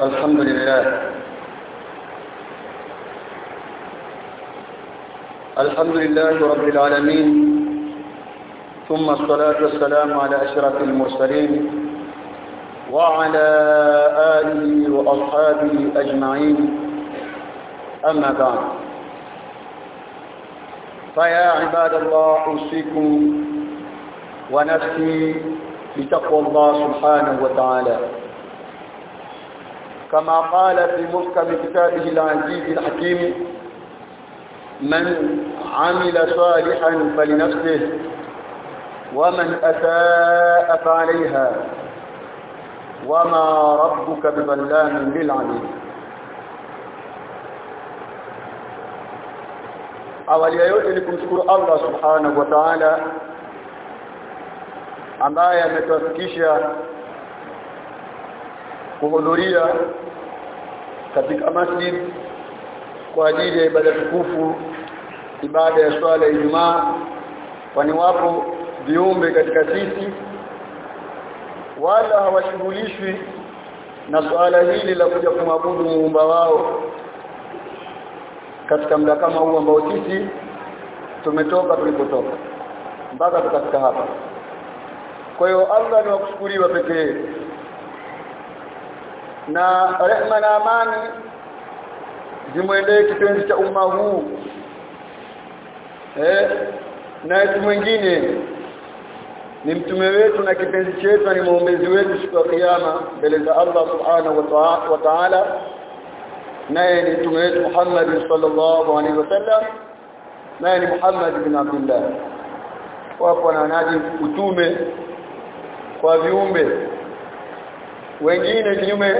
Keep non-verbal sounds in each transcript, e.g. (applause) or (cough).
الحمد لله. الحمد لله رب العالمين. ثم الصلاة والسلام على أشرف المرسلين وعلى آله وأصحابه أجمعين. أما بعد. فيا عباد الله أوصيكم ونفسي بتقوى الله سبحانه وتعالى. كما قال في محكم كتابه العزيز الحكيم من عمل صالحا فلنفسه ومن أساء فعليها وما ربك بظلام للعبيد. awali ya yote ni kumshukuru Allah subhanahu wa ta'ala ambaye kuhudhuria katika masjid kwa ajili ya ibada tukufu ibada ya swala ya Ijumaa kwani wapo viumbe katika sisi wala hawashughulishwi na swala hili la kuja kumwabudu muumba wao katika muda kama huu ambao sisi tumetoka tulipotoka mpaka tukafika hapa. Kwa hiyo Allah ni wakushukuriwa pekee na rehma na amani zimwendee kipenzi cha umma huu. Eh na mtu mwingine ni mtume wetu na kipenzi chetu ni muombezi wetu siku ya kiyama mbele za Allah subhanahu wa ta'ala. Naye ni mtume wetu Muhammad sallallahu alaihi wasallam naye ni Muhammad bin Abdullah. Wapo wananaji utume kwa viumbe wengine kinyume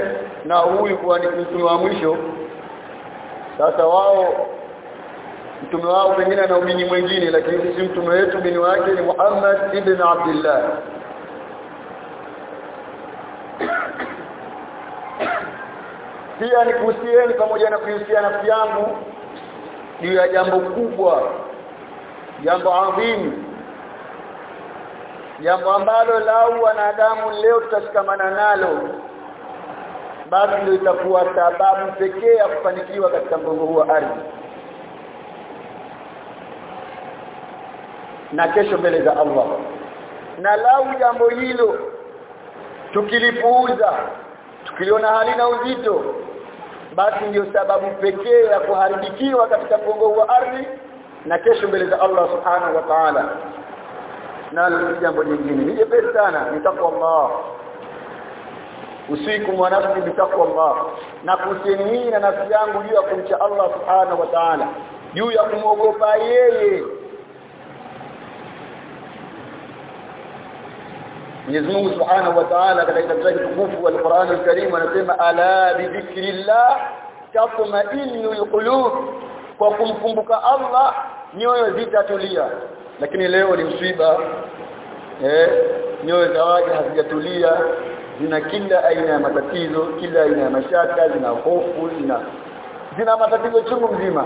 na huyu kuwa ni wa mwisho. Sasa wao mtume wao pengine na ubini mwingine lakini sisi mtume wetu bini wake ni Muhammad ibn Abdullah. (coughs) Pia nikuhusieni pamoja na kuhusia nafsi yangu juu ya jambo kubwa jambo adhimu jambo ambalo lau wanadamu leo tutashikamana nalo basi ndio itakuwa sababu pekee ya kufanikiwa katika mgongo huu wa ardhi. Na kesho mbele za Allah. Na lau jambo hilo tukilipuuza tukiliona halina uzito basi ndio sababu pekee ya kuharibikiwa katika mgongo wa ardhi na kesho mbele za Allah subhanahu wa ta'ala na jambo jingine. Ni jepesi sana. Ni takwa Allah usiku wa nafsi bi takwa Allah na kusieni na nafsi yangu juu ya kumcha Allah subhanahu wa ta'ala. Juu ya kumwogopa yeye. Mwenyezi Mungu Subhanahu wa Ta'ala katika kitabu chake tukufu al-Qur'an al-Karim anasema ala bi dhikrillah tatma'innul qulub. Kwa kumkumbuka Allah nyoyo zitatulia lakini leo ni msiba. Eh nyoyo za waja hazijatulia. Zina kila aina ya matatizo kila aina ya mashaka zina hofu zina zina matatizo chungu mzima.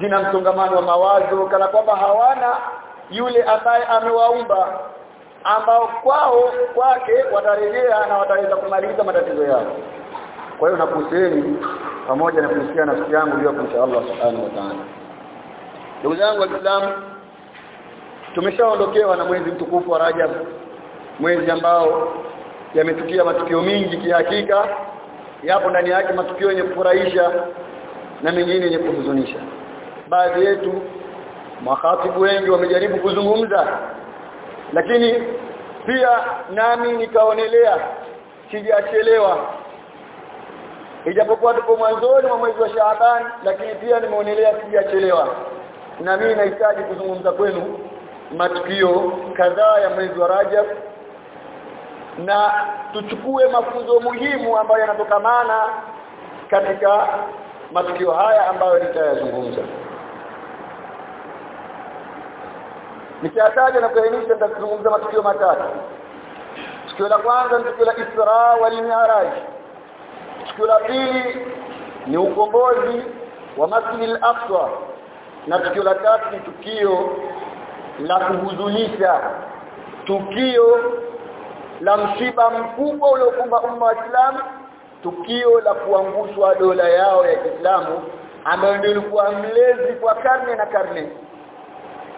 Zina msongamano wa mawazo kana kwamba hawana yule ambaye amewaumba ambao kwao kwake watarejea na wataweza kumaliza matatizo yao. Kwa hiyo nakuseni pamoja na kuhusiana nafsi yangu juu ya kumcha Allah subhanahu wa ta'ala. Ndugu zangu waislamu tumeshaondokewa na mwezi mtukufu wa Rajab mwezi ambao yametukia matukio mingi kihakika. Yapo ndani yake matukio yenye kufurahisha na mengine yenye kuhuzunisha. Baadhi yetu mahatibu wengi wamejaribu kuzungumza lakini pia nami nikaonelea sijachelewa. Ijapokuwa tuko mwanzoni mwa mwezi wa Shaaban lakini pia nimeonelea sijachelewa. Na mimi nahitaji kuzungumza kwenu matukio kadhaa ya mwezi wa Rajab na tuchukue mafunzo muhimu ambayo yanatokamana katika matukio haya ambayo nitayazungumza Nitataja na kuainisha nitazungumza matukio matatu. Tukio la kwanza ni tukio la Isra wal Mi'raj. Tukio la pili ni ukombozi wa Masjid al-Aqsa. Na tukio la tatu ni tukio la kuhuzunisha. Tukio la msiba mkubwa uliokumba umma wa Islam tukio la kuangushwa dola yao ya Kiislamu ambayo ndio ilikuwa mlezi kwa karne na karne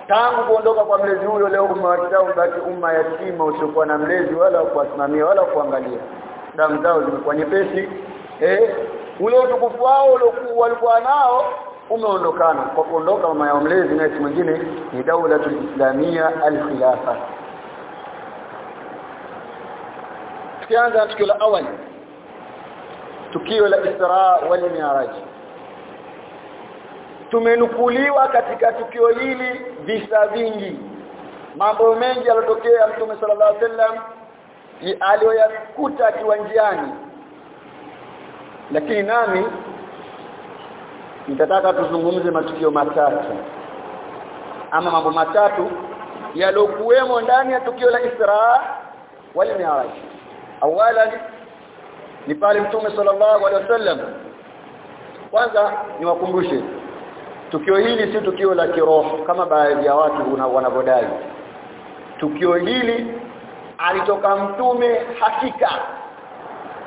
tangu kuondoka kwa mlezi huyo leo umma wa Kiislamu basi umma yatima usiokuwa na mlezi wala kuwasimamia wala kuangalia damu zao zimekuwa nyepesi eh ule utukufu wao walikuwa nao umeondokana. Kwa kuondoka mama ya mlezi na mwingine ni daula islamia al-khilafa. Tukianza tukio la awali tukio la Isra wal Mi'raj. Tumenukuliwa katika tukio hili visa vingi. Mambo mengi yalotokea mtume sallallahu alaihi wasallam aliyoyakuta akiwa njiani. Lakini nami nitataka tuzungumze matukio matatu. Ama mambo matatu yalokuwemo ndani ya tukio la Isra wal Mi'raj. Awalan ni pale mtume sallallahu alaihi wasallam. Kwanza niwakumbushe tukio hili si tukio la kiroho kama baadhi ya watu wanavyodai. Tukio hili alitoka mtume hakika.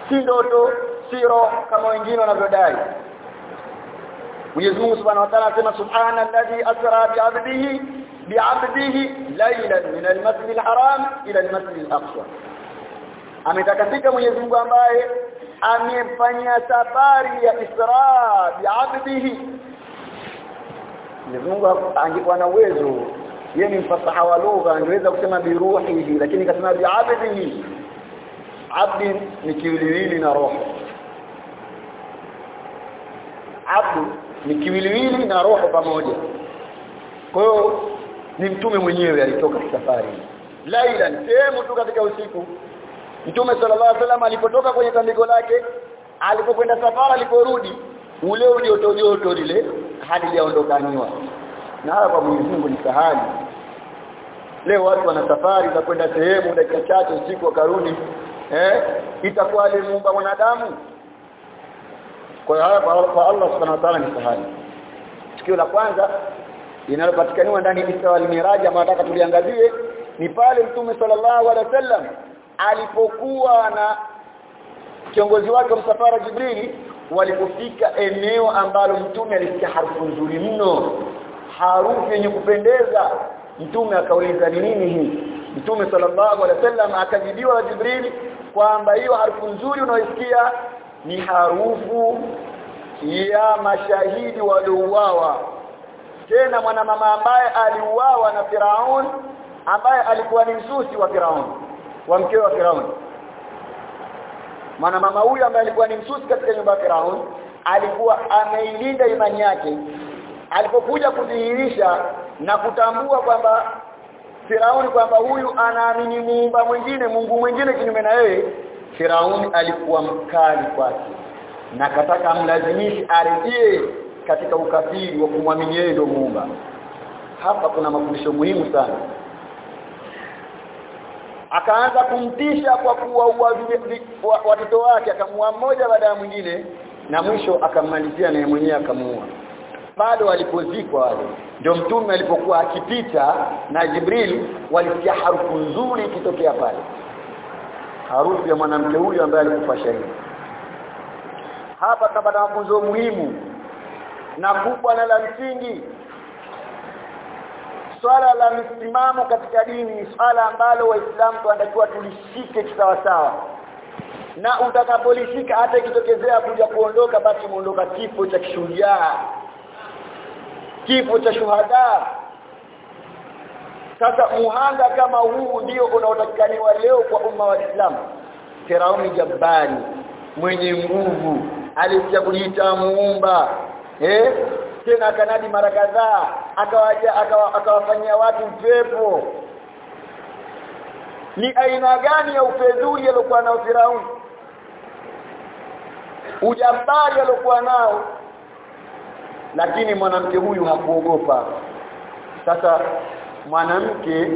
Si ndoto si roho kama wengine wanavyodai Mwenyezi Mungu Subhanahu wa Ta'ala anasema subhana alladhi asra bi'abdihi bi'abdihi laylan min al-masjid al-haram ila al-masjid al-aqsa ametakasika Mwenyezi Mungu ambaye amefanya safari ya Isra bi'abdihi Mwenyezi Mungu angekuwa na uwezo yeye ni mfasaha wa lugha angeweza kusema biruhihi lakini kasema bi'abdihi abdi ni kiwiliwili na roho abdu ni kiwiliwili na roho pamoja. Kwa hiyo ni mtume mwenyewe alitoka safari. Laila sehemu tu katika usiku. Mtume sallallahu alaihi wasallam alipotoka kwenye tandiko lake alipokwenda safari aliporudi ule ulioto joto lile hadi yaondokaniwa na hapa kwa Mungu ni sahali leo watu wana safari za kwenda sehemu dakika chache usiku wakarudi eh itakuwa alimuumba mwanadamu kwa hiyo kwa Allah subhanahu wa ta'ala ni sahali tukio la kwanza linalopatikaniwa ndani ya Isra al-Miraj ambao nataka tuliangazie ni pale Mtume sallallahu alaihi wasallam alipokuwa na kiongozi wake msafara Jibrili walipofika eneo ambalo mtume alisikia harufu nzuri mno. Harufu yenye kupendeza. Mtume akauliza ni nini hii? Mtume sallallahu alaihi wasallam akajibiwa na Jibrili kwamba hiyo harufu nzuri unaoisikia ni harufu ya mashahidi waliouawa. Tena mwanamama ambaye aliuawa na Firaun ambaye alikuwa ni msusi wa Firaun wa mkewe wa Firaun. Mwanamama huyu ambaye alikuwa ni msusi katika nyumba ya Firaun alikuwa ameilinda imani yake. Alipokuja kudhihirisha na kutambua kwamba Firauni kwamba huyu anaamini muumba mwingine Mungu mwingine kinyume na yeye Firauni alikuwa mkali kwake na kataka mlazimishi arejee katika ukafiri wa kumwamini yeye ndio muumba. Hapa kuna mafundisho muhimu sana. Akaanza kumtisha kwa kuwaua watoto wake akamua mmoja baada ya mwingine na mwisho akammalizia naye mwenyewe akamuua. Bado walipozikwa wale ndio mtume alipokuwa akipita na Jibril walisikia harufu nzuri ikitokea pale harufu ya mwanamke huyu ambaye alikufa shahidi. Hapa kapata mafunzo muhimu na kubwa na la msingi swala la msimamo katika dini ni swala ambalo waislamu tunatakiwa tulishike kisawasawa. Na utakapolishika hata ikitokezea kuja kuondoka basi muondoka kifo cha kishujaa kifo cha shuhada sasa muhanga kama huu ndio unaotakikaniwa leo kwa umma wa Islam Firauni jabari mwenye nguvu alikuja kujiita muumba eh? Tena akanadi mara kadhaa akawaja akawafanyia watu pepo ni aina gani ya ufedhuli aliokuwa nao Firauni? Ujambari aliokuwa nao. Lakini mwanamke huyu hakuogopa. Sasa mwanamke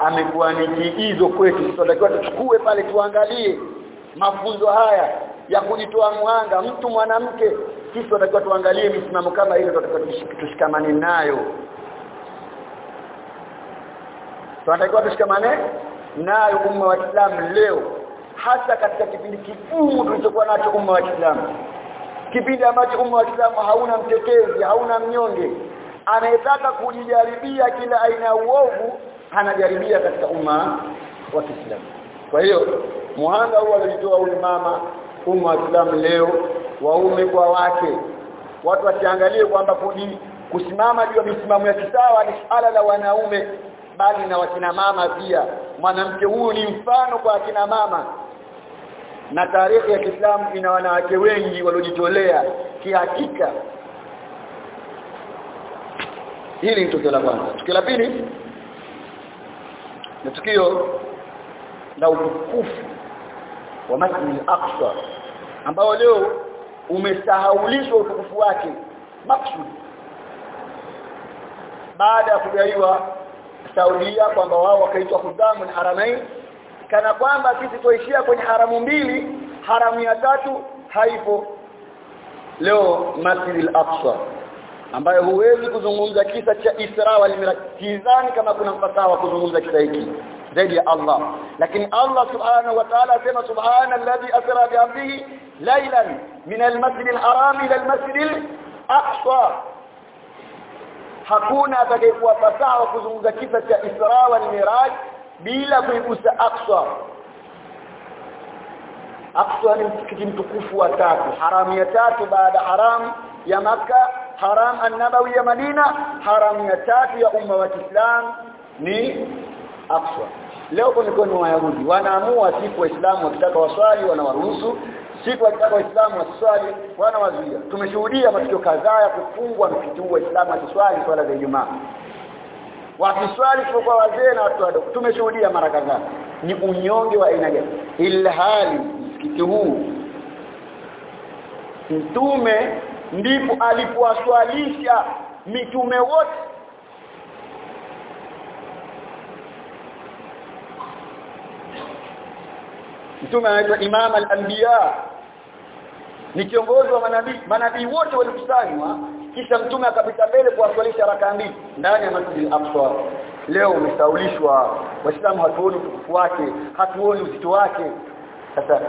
amekuwa ni kiigizo kwetu. Tunatakiwa tuchukue pale tuangalie mafunzo haya ya kujitoa mwanga. Mtu mwanamke sisi tunatakiwa tuangalie misimamo kama ile tunatakiwa tushikamane nayo. Tunatakiwa tushikamane nayo umma wa Islam leo. Hasa katika kipindi kigumu tulichokuwa nacho umma wa Islam kipindi ambacho umma wa Islam hauna mtetezi hauna mnyonge anayetaka kujijaribia kila aina ya uovu anajaribia katika umma wa Kiislamu. Kwa hiyo muhanga huu alitoa huyu mama umma wa Kiislamu leo waume kwa wake watu wasiangalie kwamba kuji kusimama juu ya misimamo ya kisawa ni suala la wanaume bali na wakina mama pia. Mwanamke huyu ni mfano kwa akina mama. Na tarehe ya Kiislamu ina wanawake wengi waliojitolea kihakika hili ni tukio la kwanza. Tukio la pili ni tukio la utukufu wa Masjid al-Aqsa ambao leo umesahaulishwa utukufu wake Masjid baada ya kudaiwa Saudia kwamba wao wakaitwa hudamu haramain kana kwamba sisi tuishia kwenye haramu mbili haramu ya tatu haipo. Leo Masjid al-Aqsa ambayo huwezi kuzungumza kisa cha Isra wal Miraj kizani kama kuna mfasaha kuzungumza kisa hiki zaidi ya Allah lakini Allah subhanahu wa ta'ala asema subhana alladhi asra bi'abdihi laylan min al-masjid al-haram ila al-masjid al-aqsa hakuna atakayekuwa fasaha kuzungumza kisa cha Isra wal Miraj bila kuigusa Aqsa Aqsa ni msikiti mtukufu wa tatu haramu ya tatu baada haram ya maka haram an-nabawi ya Madina haramu ya tatu ya umma wa Kiislamu ni Aqsa. Leo kwa wa Wayahudi wanaamua siku waislamu wakitaka waswali wanawaruhusu. Siku wakitaka waislamu waswali wanawazuia. Tumeshuhudia matukio kadhaa ya kufungwa msikiti huu waislamu waswali swala za Ijumaa. Wakiswali kwa wazee na watu wadogo. Tumeshuhudia mara kadhaa. Ni unyonge wa aina gani? Ilhali msikiti huu mtume ndipo alipowaswalisha mitume wote. Mtume anaitwa imam al-anbiya. Ni kiongozi wa manabii. Manabii wote walikusanywa kisha mtume akapita mbele kuwaswalisha raka mbili ndani ya Masjid al-Aqsa. Leo umesaulishwa. Waislamu hatuoni utukufu wake hatuoni uzito wake. Sasa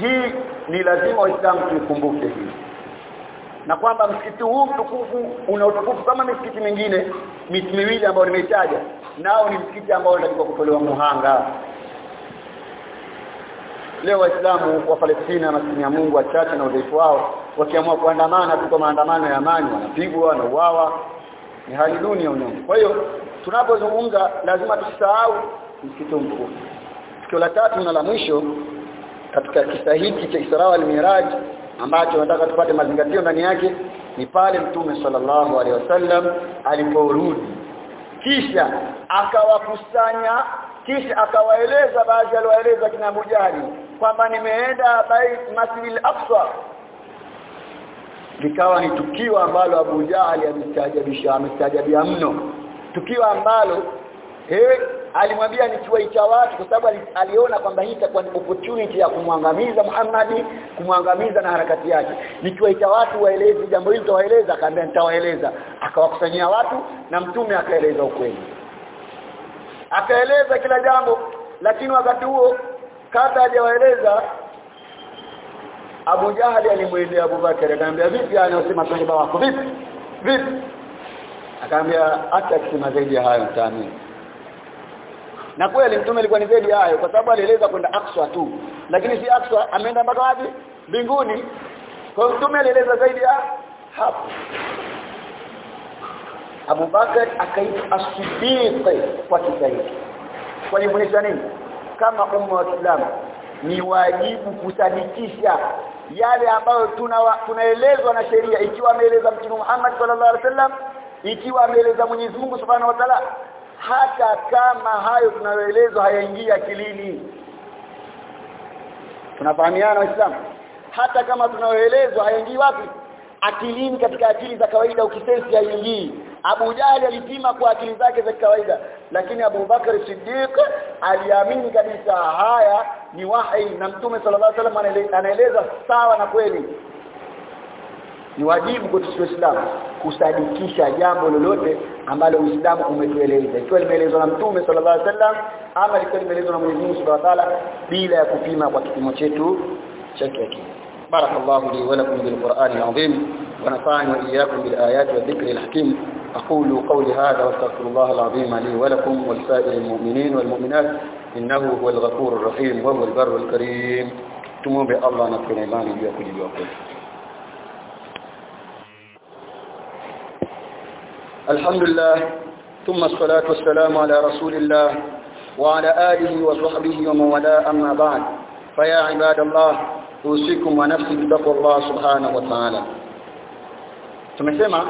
hii ni lazima waislamu tukumbuke hii na kwamba msikiti huu mtukufu una utukufu kama misikiti mingine miti miwili ambayo nimeitaja nao ni msikiti ambao unatakiwa kutolewa muhanga. Leo waislamu wa Palestina maskini ya Mungu wachache na udhaifu wao wakiamua kuandamana tu kwa maandamano ya amani wanapigwa na uawa ni hali duni ya unyonge. Kwa hiyo tunapozungumza lazima tusahau msikiti mtukufu. Tukio la tatu na la mwisho katika kisa hiki cha Isra wal Miraj ambacho nataka tupate mazingatio ndani yake ni pale mtume sallallahu alaihi wasallam aliporudi. Kisha akawakusanya kisha akawaeleza baadhi aliwaeleza kina Abu kwamba nimeenda bait Masjid al-Aqsa. Likawa ni tukio ambalo Abu Jahali amestajabisha amestaajabia mno. Tukio ambalo eh alimwambia ni kiwai cha watu kwa sababu aliona kwamba hii itakuwa ni opportunity ya kumwangamiza Muhammad kumwangamiza na harakati yake. Ni kiwai cha watu waeleze jambo hili tawaeleza akaambia nitawaeleza. Akawakusanyia watu na mtume akaeleza ukweli. Akaeleza kila jambo lakini wakati huo kabla hajawaeleza Abu Jahali alimwendea Abu Bakar akamwambia vipi anasema swahaba wako vipi? Vipi? Akamwambia acha kusema zaidi ya hayo mtaamini na kweli mtume alikuwa ni zaidi hayo kwa sababu alieleza kwenda Aqsa tu. Lakini si Aqsa ameenda mpaka wapi? Mbinguni. Kwa mtume alieleza zaidi ya hapo. Abu Bakar akaitwa as-Siddiq kwa kitaifa kwa nifundisha nini? Kama umma wa Islam ni wajibu kusadikisha yale ambayo tunaelezwa na sheria. Ikiwa ameeleza Mtume Muhammad sallallahu alaihi wasallam ikiwa ameeleza Mwenyezi Mungu Subhanahu wa Ta'ala hata kama hayo tunayoelezwa hayaingii akilini. Tunafahamiana waislamu? Hata kama tunayoelezwa hayaingii wapi? Akilini katika akili za kawaida ukisensi haingii. Abu Jahali alipima kwa akili zake za kawaida lakini Abu Bakar Siddiq aliamini kabisa haya ni wahi na Mtume sallallahu alaihi wasallam anaeleza sawa na kweli ni wajibu kwa sisi kusadikisha jambo lolote ambalo Uislamu umetueleza. Ikiwa limeelezwa na Mtume sallallahu alaihi wasallam ama likiwa limeelezwa na Mwenyezi Mungu Subhanahu wa Ta'ala bila ya kupima kwa kipimo chetu cha kiakili barakallahu li wa lakum bil qur'ani al-azim wa nafa'ani wa iyyakum bil ayati wa dhikri al-hakim aqulu qawli hadha wa astaghfirullah al-azim li wa lakum wa lisa'iril mu'minin wal mu'minat innahu huwal ghafurur rahim wa huwal barrul karim tumombe Allah na tuna imani juu ya kujijua kwetu الحمد لله ثم الصلاة والسلام على رسول الله وعلى آله وصحبه ومن والاه أما بعد فيا عباد الله أوصيكم ونفسي بتقوى الله سبحانه وتعالى tumesema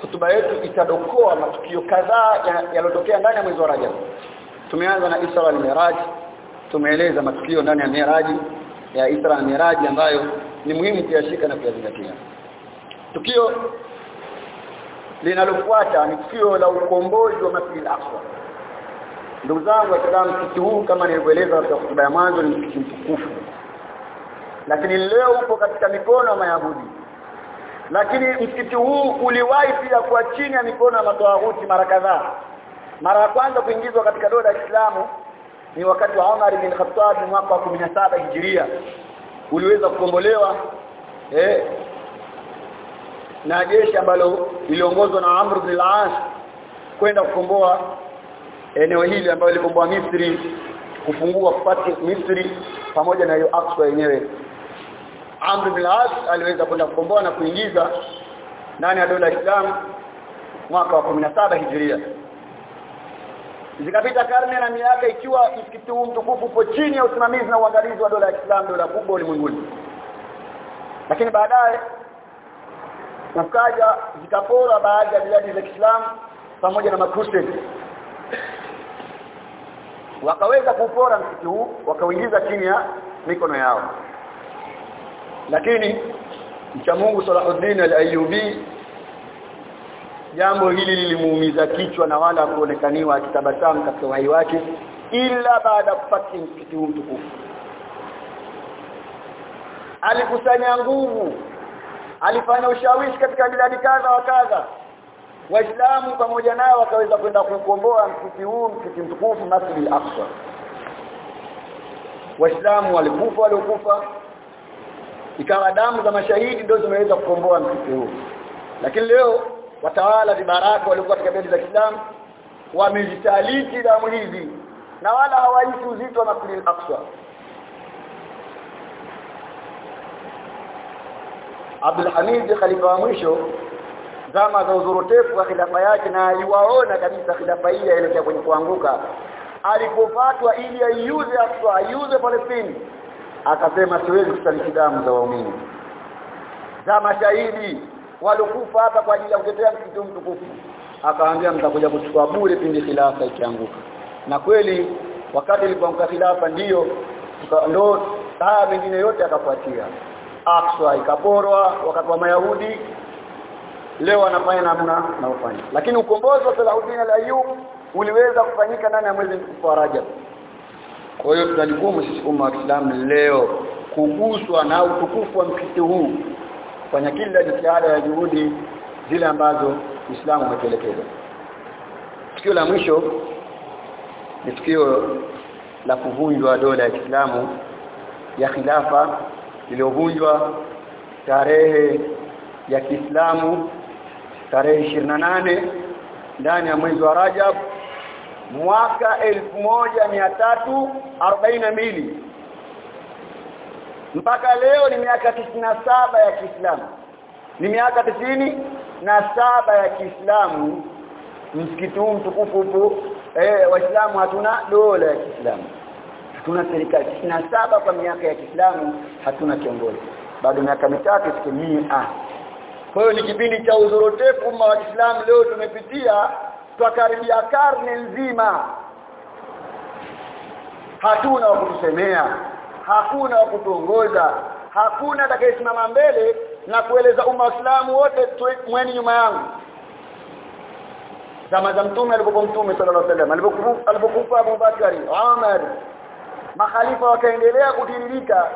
hutuba yetu itadokoa matukio kadhaa yaliyotokea ndani ya mwezi wa Rajab tumeanza na Isra wal Miraj tumeeleza matukio ndani ya Miraji ya Isra na Miraj ambayo ni muhimu kuyashika na kuyazingatia tukio linalofuata ni tukio la ukombozi wa Masjid al-Aqsa. Ndugu zangu waislamu msikiti huu kama nilivyoeleza katika hotuba ya mwanzo ni msikiti mtukufu. Lakini leo upo katika mikono ya Mayahudi. Lakini msikiti huu uliwahi pia kuwa chini ya mikono ya matawaghuti mara kadhaa. Mara ya kwanza kuingizwa katika dola ya islamu ni wakati wa Umar bin Khattab mwaka wa 17 Hijiria uliweza kukombolewa eh na jeshi ambalo liliongozwa na Amr ibn al-As kwenda kukomboa eneo hili ambalo lilikomboa Misri kufungua kupati Misri pamoja na hiyo Aqsa yenyewe. Amr ibn al-As aliweza kwenda kukomboa na kuingiza ndani ya dola Islam mwaka wa 17 Hijria. Zikapita karne na miaka ikiwa msikiti huu mtukufu upo chini ya usimamizi na uangalizi wa dola ya Islam dola kubwa ulimwenguni. Lakini baadaye ukaja zikapora baadhi ya biladi za Kiislamu pamoja na makrusedi wakaweza kupora msikiti huu wakauingiza chini ya mikono yao. Lakini mcha Mungu Salahuddin al-Ayyubi jambo hili lilimuumiza kichwa na wala kuonekaniwa akitabasamu katika uhai wake ila baada kupata msikiti huu mtukufu. Alikusanya nguvu alifanya ushawishi katika biladi kadha wa kadha. Waislamu pamoja nao wakaweza kwenda kukomboa msikiti huu msikiti mtukufu Masjid al-Aqsa waislamu walikufa waliokufa. Ikawa damu za mashahidi ndio zimeweza kukomboa msikiti huu. Lakini leo watawala vibaraka walikuwa katika bendi za Kiislamu wamezitaliki damu hizi. Na wala hawaisi uzito wa Masjid al-Aqsa Abdul Hamid khalifa wa mwisho zama za uzorotefu wa khilafa yake na aliwaona kabisa khilafa hii inaelekea kwenye kuanguka. Alipopatwa ili aiuze aswa aiuze Palestina akasema siwezi kusaliti damu za waumini. Zama shahidi walikufa hapa kwa ajili ya kutetea msikiti mtukufu akaambia mtakuja kuchukua bure pindi khilafa ikianguka. Na kweli wakati ilipoanguka khilafa ndiyo ndo saa mengine yote akafuatia Aqsa ikaporwa wakati wa Mayahudi. Leo wanafanya namna naofanya lakini ukombozi wa Salahuddin al-Ayyub uliweza kufanyika ndani ya mwezi mtukufu wa Rajab. Kwa hiyo tunajukumu sisi umma wa Kiislamu leo kuguswa na utukufu wa msikiti huu kufanya kila jitihada ya juhudi zile ambazo Uislamu umetuelekeza. Tukio la mwisho ni tukio la kuvunjwa dola ya Kiislamu ya khilafa iliyovunjwa tarehe ya Kiislamu tarehe 28 ndani ya mwezi wa Rajab mwaka 1342 mpaka leo ni miaka saba ya Kiislamu. Ni miaka tisini na saba ya Kiislamu. Msikiti huu mtukufu upo eh waislamu hatuna dola ya Kiislamu hatuna serikali saba kwa miaka ya Kiislamu hatuna kiongozi. Bado miaka mitatu tukimia kwa hiyo ni kipindi cha uzorotefu umma wa Kiislamu leo tumepitia twakaribia karne nzima. Hatuna wa kutusemea hakuna wa kutuongoza hakuna atakayesimama mbele na kueleza umma waislamu wote mweni nyuma yangu. Zama za mtume alipokuwa mtume sallallahu alaihi wasallam alipokufa Abu Bakari Umar makhalifa wakaendelea kutiririka.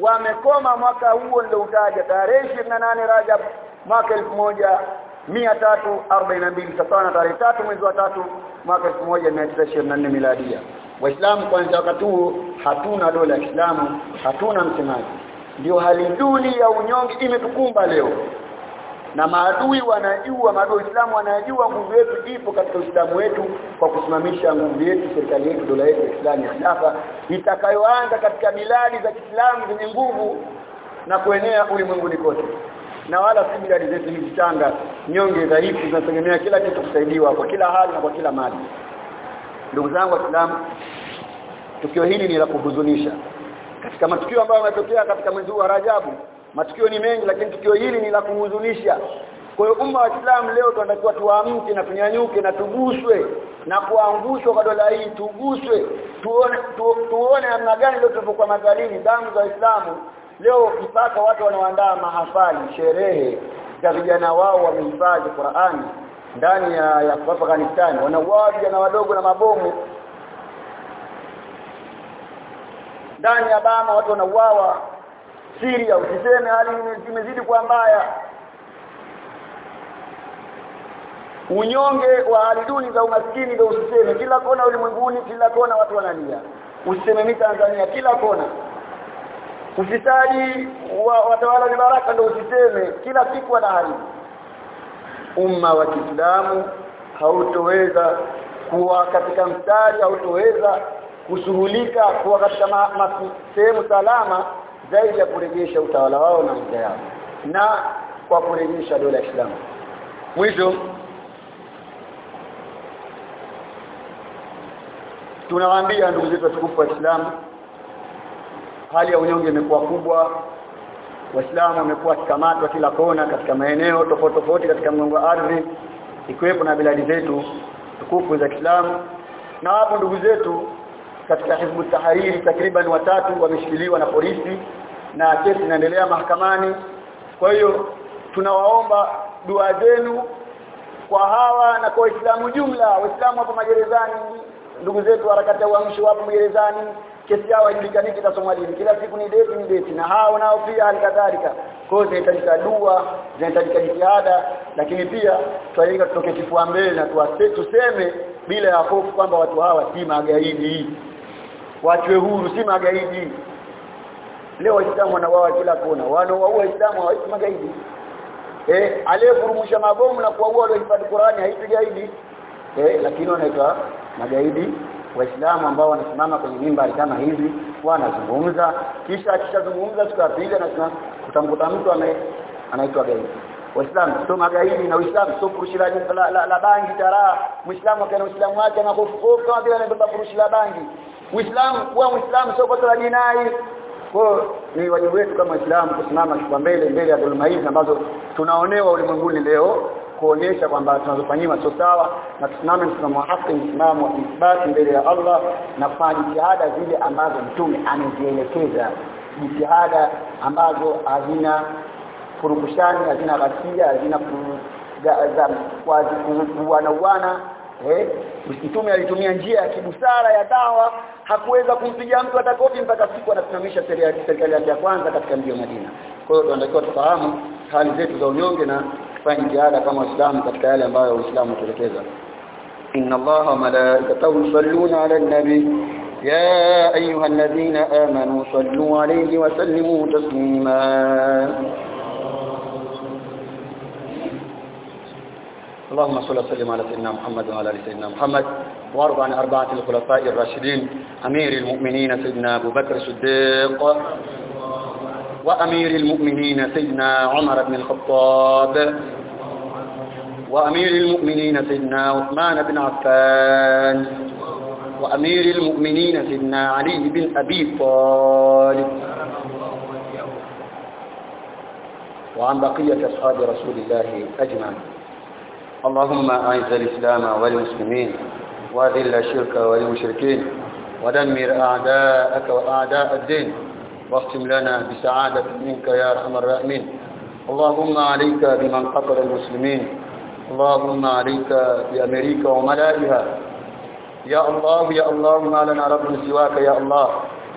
Wamekoma mwaka huo ndio utaja tarehe 28 Rajab mwaka 1342 sawa na tarehe tatu mwezi wa tatu mwaka 1924 miladia. Waislamu kwanza wakati huo hatuna dola ya Kiislamu hatuna msemaji. Ndio hali duni ya unyonge imetukumba leo na maadui wanajua maadui waislamu wanajua nguvu yetu ipo katika Uislamu wetu kwa kusimamisha nguvu yetu serikali yetu dola yetu Islamu khilafa itakayoanza katika biladi za Kiislamu zenye nguvu na kuenea ulimwenguni kote. Na wala si biladi zetu hizi changa nyonge dhaifu zinategemea kila kitu kusaidiwa kwa kila hali na kwa kila mali. Ndugu zangu waislamu tukio hili ni la kuhuzunisha. Katika matukio ambayo yametokea katika mwezi wa Rajabu matukio ni mengi lakini tukio hili ni la kuhuzunisha. Kwa hiyo umma wa Islam leo tunatakiwa tuamke na tunyanyuke na tuguswe na kuangushwa kwa dola hii tuguswe. Tuone tu, tuone namna gani leo tulipokuwa madhalili damu za Uislamu leo mpaka watu wanaoandaa mahafali sherehe za vijana wao wamehifadhi Qur'ani ndani ya ya Afghanistan. Wanauawa vijana wadogo na mabomu. Ndani ya Bama watu wanauawa Syria usiseme hali imezidi kwa mbaya. Unyonge wa hali duni za umaskini ndio usiseme. Kila kona ulimwenguni kila kona watu wanalia. Usiseme mimi Tanzania kila kona. Ufisadi wa watawala ni baraka ndio usiseme. Kila siku wanaharibu. Umma wa Kiislamu hautoweza kuwa katika mstari hautoweza kushughulika kuwa katika sehemu salama zaidi ya kurejesha utawala wao na mja yao na kwa kurejesha dola ya Islamu mwisho tunawaambia ndugu zetu watukufu wa Islamu hali ya unyonge imekuwa kubwa waislamu wamekuwa kikamatwa kila kona katika maeneo tofauti tofauti katika mgongo wa ardhi ikiwepo na biladi zetu tukufu za Kiislamu. Na hapo ndugu zetu katika hizbu tahariri takriban watatu wameshikiliwa na polisi na kesi inaendelea mahakamani. Kwa hiyo tunawaomba dua zenu kwa hawa na kwa waislamu jumla. Waislamu hapo magerezani ndugu zetu harakati ya uamsho hapo magerezani kesi yao haijulikani itasomwa lini. Kila siku ni date ni date. Na hao nao pia halikadhalika kwa hiyo zinahitajika dua zinahitajika jitihada lakini pia tualinga tutoke kifua mbele na tuseme bila ya hofu kwamba watu hawa si magaidi wachwe huru si magaidi. Leo waislamu wanauawa kila kona. Wanaoua waislamu hawaishi magaidi. Eh aliyefurumusha mabomu na kuwaua waliohifadhi Qur'ani haiti gaidi. Eh lakini wanaitwa magaidi. Waislamu ambao wanasimama kwenye mimbari kama hizi wanazungumza. Kisha akishazungumza tukapiga na kutamkuta mtu anaitwa gaidi. Waislamu sio magaidi na uislamu sio furushi la, la, la, bangi taraa. Muislamu kana uislamu wake na hofu bila anabeba furushi la bangi uislamu kuwa muislamu sio kosa jinai. Kwa ni wajibu wetu kama waislamu kusimama kwa mbele mbele ya dhuluma hizi ambazo tunaonewa ulimwenguni leo kuonyesha kwamba tunazofanyiwa sio sawa na tusimame msimamo wa haki msimamo wa mbele ya Allah na kufanya jihada zile ambazo mtume amezielekeza. Jitihada ambazo hazina furukushani hazina ghasia hazina kuwana eh mtume alitumia njia ya kibusara ya dawa hakuweza kumpiga mtu hata kofi mpaka siku anasimamisha serikali yake ya kwanza katika mji wa Madina kwa hiyo tunatakiwa tufahamu hali zetu za unyonge na tufanye jitihada kama waislamu katika yale ambayo uislamu utuelekeza inna allaha wa malaikatahu yusalluna ala nabi يا أيها الذين آمنوا صلوا عليه وسلموا تسليما اللهم صل وسلم على سيدنا محمد وعلى آل سيدنا محمد. وارض عن أربعة الخلفاء الراشدين أمير المؤمنين سيدنا أبو بكر الصديق وأمير المؤمنين سيدنا عمر بن الخطاب وأمير المؤمنين سيدنا عثمان بن عفان وأمير المؤمنين سيدنا علي بن أبي طالب. وعن بقية أصحاب رسول الله أجمعين. اللهم أعز الإسلام والمسلمين وأذل الشرك والمشركين ودمر أعداءك وأعداء الدين واختم لنا بسعادة منك يا أرحم الراحمين. اللهم عليك بمن قتل المسلمين. اللهم عليك بأمريكا وملائها. يا الله يا الله ما لنا رب سواك يا الله.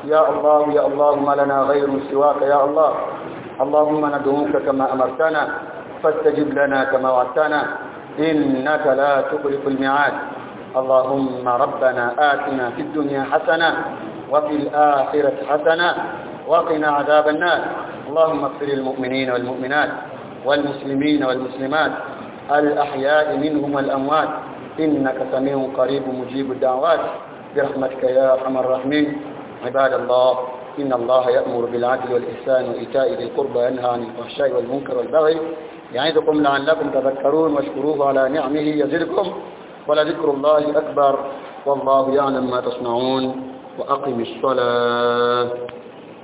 يا الله يا الله ما لنا غير سواك يا الله. اللهم ندعوك كما أمرتنا. فاستجب لنا كما وعدتنا. إنك لا تخلف الميعاد. اللهم ربنا آتنا في الدنيا حسنة وفي الآخرة حسنة وقنا عذاب النار. اللهم اغفر للمؤمنين والمؤمنات والمسلمين والمسلمات الأحياء منهم والأموات. إنك سميع قريب مجيب الدعوات. برحمتك يا أرحم الراحمين. عباد الله إن الله يأمر بالعدل والإحسان وإيتاء ذي القربى وينهى عن الفحشاء والمنكر والبغي يعظكم لعلكم تذكرون واشكروه على نعمه يزدكم ولذكر الله أكبر والله يعلم ما تصنعون وأقم الصلاة.